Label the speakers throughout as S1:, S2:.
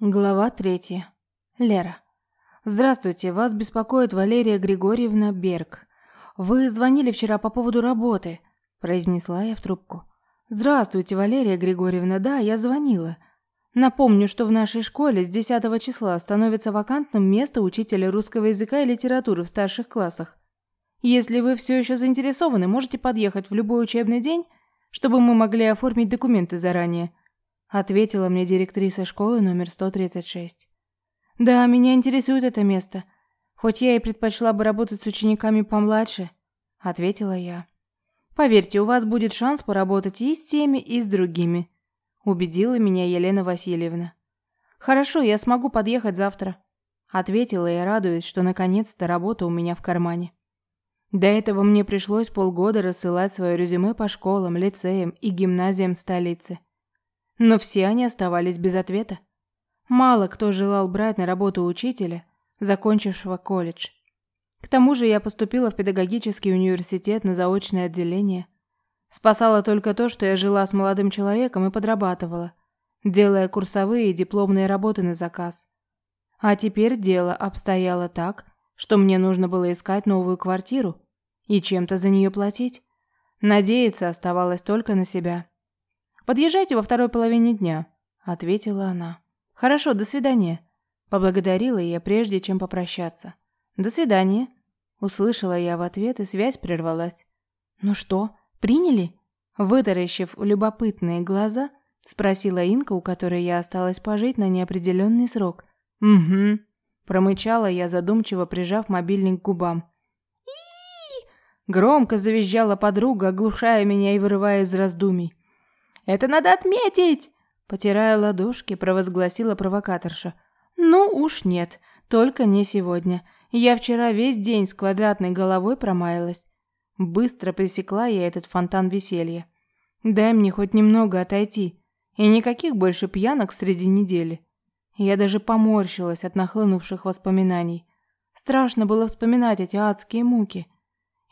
S1: Глава третья. Лера. Здравствуйте, вас беспокоит Валерия Григорьевна Берг. Вы звонили вчера по поводу работы, произнесла я в трубку. Здравствуйте, Валерия Григорьевна. Да, я звонила. Напомню, что в нашей школе с 10 числа становится вакантным место учителя русского языка и литературы в старших классах. Если вы все еще заинтересованы, можете подъехать в любой учебный день, чтобы мы могли оформить документы заранее ответила мне директриса школы номер 136. Да, меня интересует это место, хоть я и предпочла бы работать с учениками помладше, ответила я. Поверьте, у вас будет шанс поработать и с теми, и с другими, убедила меня Елена Васильевна. Хорошо, я смогу подъехать завтра, ответила я, радуясь, что наконец-то работа у меня в кармане. До этого мне пришлось полгода рассылать свое резюме по школам, лицеям и гимназиям столицы. Но все они оставались без ответа. Мало кто желал брать на работу учителя, закончившего колледж. К тому же я поступила в педагогический университет на заочное отделение. Спасало только то, что я жила с молодым человеком и подрабатывала, делая курсовые и дипломные работы на заказ. А теперь дело обстояло так, что мне нужно было искать новую квартиру и чем-то за нее платить. Надеяться оставалось только на себя. Подъезжайте во второй половине дня, ответила она. Хорошо, до свидания, поблагодарила я прежде, чем попрощаться. До свидания, услышала я в ответ, и связь прервалась. Ну что, приняли? Вытаращив любопытные глаза, спросила Инка, у которой я осталась пожить на неопределенный срок. Угу, промычала я задумчиво, прижав мобильник к губам. И громко завизжала подруга, оглушая меня и вырывая из раздумий. Это надо отметить!» Потирая ладошки, провозгласила провокаторша. «Ну уж нет, только не сегодня. Я вчера весь день с квадратной головой промаялась». Быстро пресекла я этот фонтан веселья. «Дай мне хоть немного отойти. И никаких больше пьянок среди недели». Я даже поморщилась от нахлынувших воспоминаний. Страшно было вспоминать эти адские муки.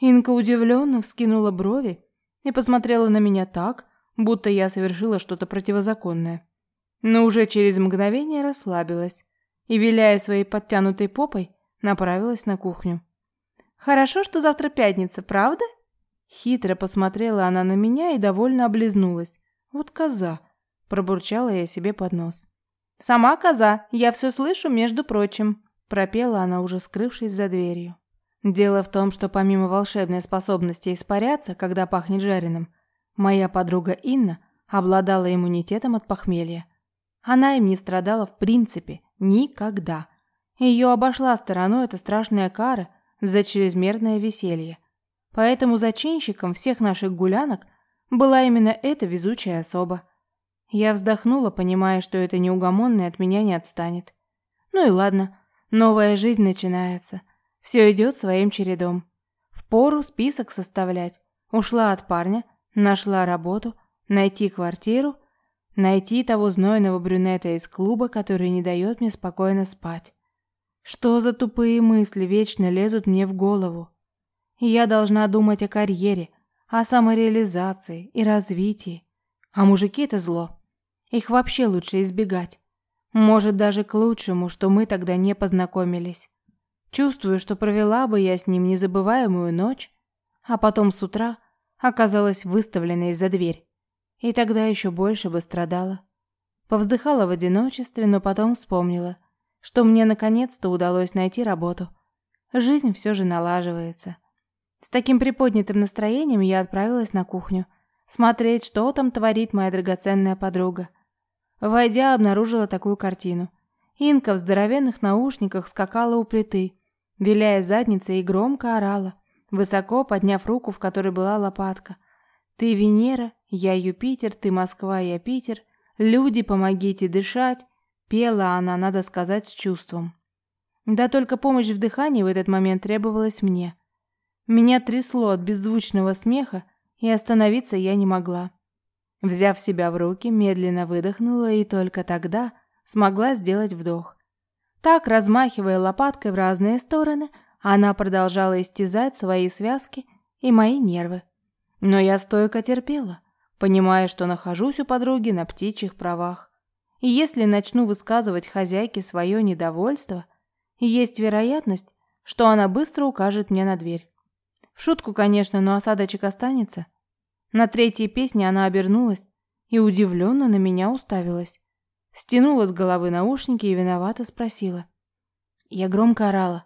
S1: Инка удивленно вскинула брови и посмотрела на меня так, будто я совершила что-то противозаконное. Но уже через мгновение расслабилась и, виляя своей подтянутой попой, направилась на кухню. «Хорошо, что завтра пятница, правда?» Хитро посмотрела она на меня и довольно облизнулась. «Вот коза!» – пробурчала я себе под нос. «Сама коза, я все слышу, между прочим», – пропела она, уже скрывшись за дверью. Дело в том, что помимо волшебной способности испаряться, когда пахнет жареным, Моя подруга Инна обладала иммунитетом от похмелья. Она им не страдала в принципе никогда. Ее обошла стороной эта страшная кара за чрезмерное веселье. Поэтому зачинщиком всех наших гулянок была именно эта везучая особа. Я вздохнула, понимая, что эта неугомонная от меня не отстанет. Ну и ладно, новая жизнь начинается. Все идет своим чередом. Впору список составлять. Ушла от парня – Нашла работу, найти квартиру, найти того знойного брюнета из клуба, который не дает мне спокойно спать. Что за тупые мысли вечно лезут мне в голову? Я должна думать о карьере, о самореализации и развитии. А мужики это зло. Их вообще лучше избегать. Может, даже к лучшему, что мы тогда не познакомились. Чувствую, что провела бы я с ним незабываемую ночь, а потом с утра оказалась выставленной за дверь. И тогда еще больше бы страдала. Повздыхала в одиночестве, но потом вспомнила, что мне наконец-то удалось найти работу. Жизнь все же налаживается. С таким приподнятым настроением я отправилась на кухню, смотреть, что там творит моя драгоценная подруга. Войдя, обнаружила такую картину. Инка в здоровенных наушниках скакала у плиты, виляя задницей и громко орала – высоко подняв руку, в которой была лопатка. «Ты Венера, я Юпитер, ты Москва, я Питер. Люди, помогите дышать!» Пела она, надо сказать, с чувством. Да только помощь в дыхании в этот момент требовалась мне. Меня трясло от беззвучного смеха, и остановиться я не могла. Взяв себя в руки, медленно выдохнула и только тогда смогла сделать вдох. Так, размахивая лопаткой в разные стороны, она продолжала истязать свои связки и мои нервы. Но я стойко терпела, понимая, что нахожусь у подруги на птичьих правах. И если начну высказывать хозяйке свое недовольство, есть вероятность, что она быстро укажет мне на дверь. В шутку, конечно, но осадочек останется. На третьей песне она обернулась и удивленно на меня уставилась. Стянула с головы наушники и виновато спросила. Я громко орала.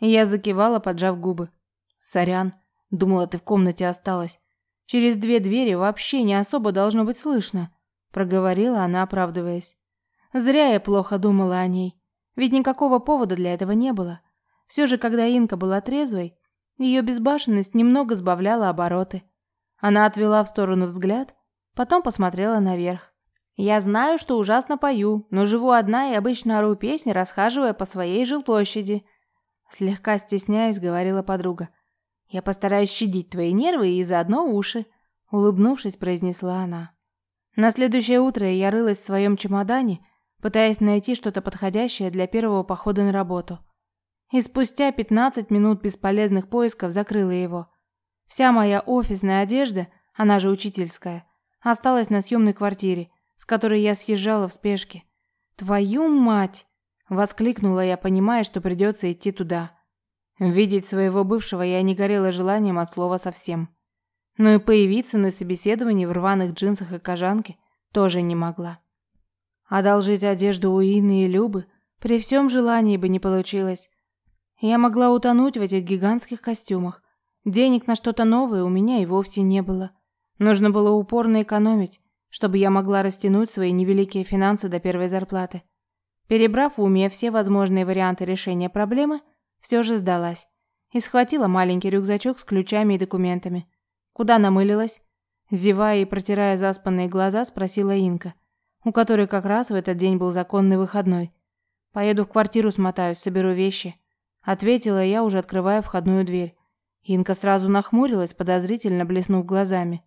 S1: Я закивала, поджав губы. «Сорян, думала, ты в комнате осталась. Через две двери вообще не особо должно быть слышно», проговорила она, оправдываясь. Зря я плохо думала о ней. Ведь никакого повода для этого не было. Все же, когда Инка была трезвой, ее безбашенность немного сбавляла обороты. Она отвела в сторону взгляд, потом посмотрела наверх. «Я знаю, что ужасно пою, но живу одна и обычно ору песни, расхаживая по своей жилплощади». Слегка стесняясь, говорила подруга. «Я постараюсь щадить твои нервы и заодно уши», — улыбнувшись, произнесла она. На следующее утро я рылась в своем чемодане, пытаясь найти что-то подходящее для первого похода на работу — и спустя 15 минут бесполезных поисков закрыла его. Вся моя офисная одежда, она же учительская, осталась на съемной квартире, с которой я съезжала в спешке. «Твою мать!» – воскликнула я, понимая, что придется идти туда. Видеть своего бывшего я не горела желанием от слова совсем. Но и появиться на собеседовании в рваных джинсах и кожанке тоже не могла. Одолжить одежду у Инны и Любы при всем желании бы не получилось. Я могла утонуть в этих гигантских костюмах. Денег на что-то новое у меня и вовсе не было. Нужно было упорно экономить, чтобы я могла растянуть свои невеликие финансы до первой зарплаты. Перебрав в уме все возможные варианты решения проблемы, все же сдалась и схватила маленький рюкзачок с ключами и документами. Куда намылилась? Зевая и протирая заспанные глаза, спросила Инка, у которой как раз в этот день был законный выходной. Поеду в квартиру смотаюсь, соберу вещи ответила я, уже открывая входную дверь. Инка сразу нахмурилась, подозрительно блеснув глазами.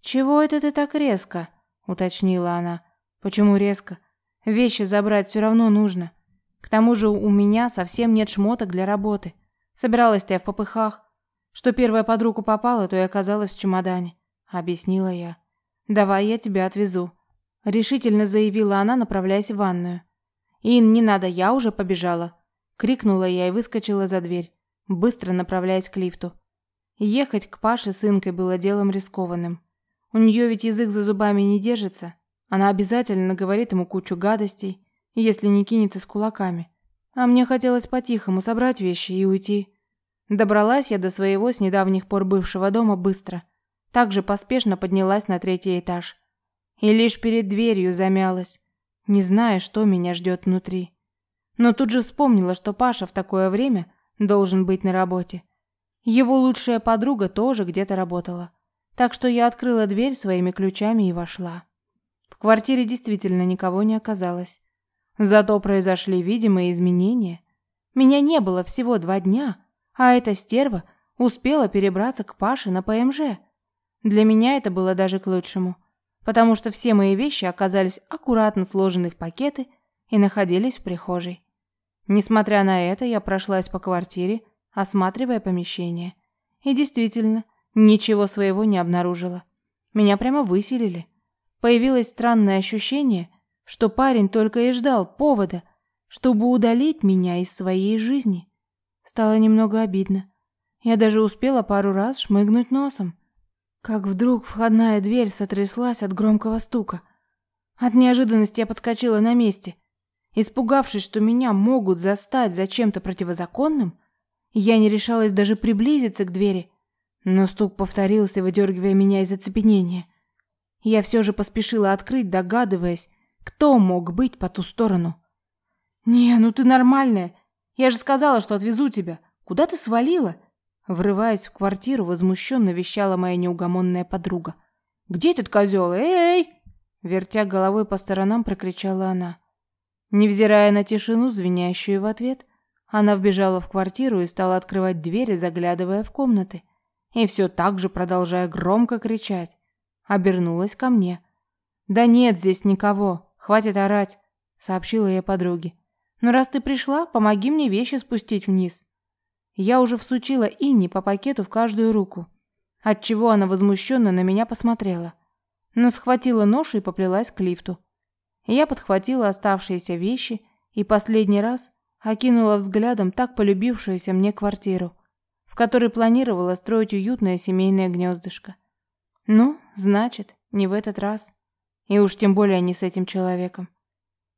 S1: «Чего это ты так резко?» – уточнила она. «Почему резко? Вещи забрать все равно нужно. К тому же у меня совсем нет шмоток для работы. Собиралась-то я в попыхах. Что первая под руку попала, то и оказалась в чемодане», – объяснила я. «Давай я тебя отвезу», – решительно заявила она, направляясь в ванную. «Ин, не надо, я уже побежала», Крикнула я и выскочила за дверь, быстро направляясь к лифту. Ехать к Паше с Инкой было делом рискованным. У нее ведь язык за зубами не держится. Она обязательно говорит ему кучу гадостей, если не кинется с кулаками. А мне хотелось по-тихому собрать вещи и уйти. Добралась я до своего с недавних пор бывшего дома быстро. Также поспешно поднялась на третий этаж. И лишь перед дверью замялась, не зная, что меня ждет внутри. Но тут же вспомнила, что Паша в такое время должен быть на работе. Его лучшая подруга тоже где-то работала. Так что я открыла дверь своими ключами и вошла. В квартире действительно никого не оказалось. Зато произошли видимые изменения. Меня не было всего два дня, а эта стерва успела перебраться к Паше на ПМЖ. Для меня это было даже к лучшему, потому что все мои вещи оказались аккуратно сложены в пакеты и находились в прихожей. Несмотря на это, я прошлась по квартире, осматривая помещение. И действительно, ничего своего не обнаружила. Меня прямо выселили. Появилось странное ощущение, что парень только и ждал повода, чтобы удалить меня из своей жизни. Стало немного обидно. Я даже успела пару раз шмыгнуть носом. Как вдруг входная дверь сотряслась от громкого стука. От неожиданности я подскочила на месте. Испугавшись, что меня могут застать за чем-то противозаконным, я не решалась даже приблизиться к двери, но стук повторился, выдергивая меня из оцепенения. Я все же поспешила открыть, догадываясь, кто мог быть по ту сторону. «Не, ну ты нормальная. Я же сказала, что отвезу тебя. Куда ты свалила?» Врываясь в квартиру, возмущенно вещала моя неугомонная подруга. «Где этот козел? Эй!» Вертя головой по сторонам, прокричала она. Невзирая на тишину, звенящую в ответ, она вбежала в квартиру и стала открывать двери, заглядывая в комнаты. И все так же, продолжая громко кричать, обернулась ко мне. «Да нет здесь никого, хватит орать», — сообщила я подруге. «Но раз ты пришла, помоги мне вещи спустить вниз». Я уже всучила Инне по пакету в каждую руку, отчего она возмущенно на меня посмотрела, но схватила нож и поплелась к лифту. Я подхватила оставшиеся вещи и последний раз окинула взглядом так полюбившуюся мне квартиру, в которой планировала строить уютное семейное гнездышко. Ну, значит, не в этот раз. И уж тем более не с этим человеком.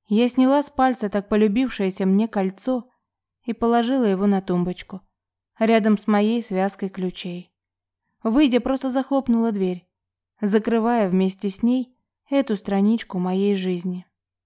S1: Я сняла с пальца так полюбившееся мне кольцо и положила его на тумбочку, рядом с моей связкой ключей. Выйдя, просто захлопнула дверь, закрывая вместе с ней эту страничку моей жизни.